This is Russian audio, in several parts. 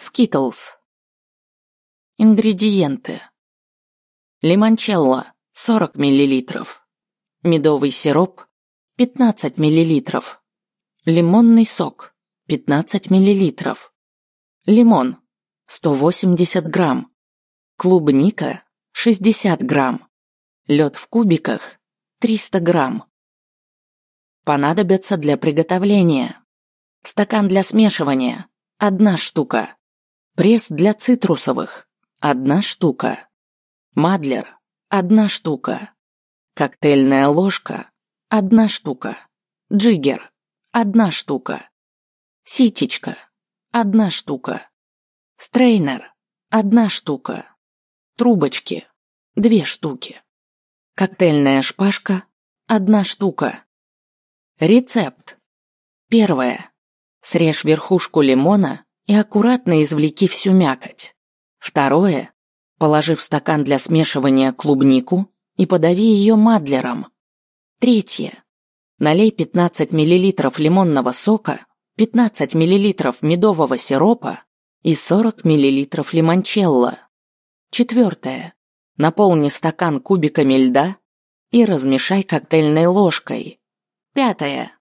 Скитлс. Ингредиенты. Лимончелло 40 мл. Медовый сироп 15 мл. Лимонный сок 15 мл. Лимон 180 грамм. Клубника 60 грамм. Лед в кубиках 300 грамм. Понадобятся для приготовления. Стакан для смешивания – одна штука. Пресс для цитрусовых – одна штука. Мадлер – одна штука. Коктейльная ложка – одна штука. Джиггер – одна штука. Ситечка – одна штука. Стрейнер – одна штука. Трубочки – две штуки. Коктейльная шпажка – одна штука. Рецепт. Первое. Срежь верхушку лимона и аккуратно извлеки всю мякоть. Второе. Положи в стакан для смешивания клубнику и подави ее мадлером. Третье. Налей 15 мл лимонного сока, 15 мл медового сиропа и 40 мл лимончелло. Четвертое. Наполни стакан кубиками льда и размешай коктейльной ложкой. Пятое.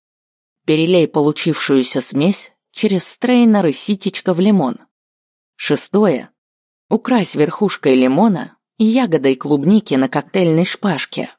Перелей получившуюся смесь через стрейнер и ситечко в лимон. Шестое. Укрась верхушкой лимона ягодой клубники на коктейльной шпажке.